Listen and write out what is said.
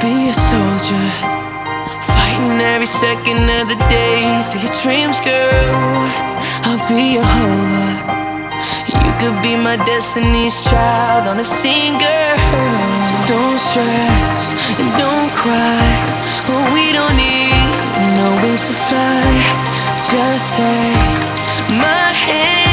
Be a soldier, fighting every second of the day for your dreams, girl. I'll be your hope. You could be my destiny's child on a singer. So don't stress and don't cry. Oh, we don't need no wings to fly. Just take my hand.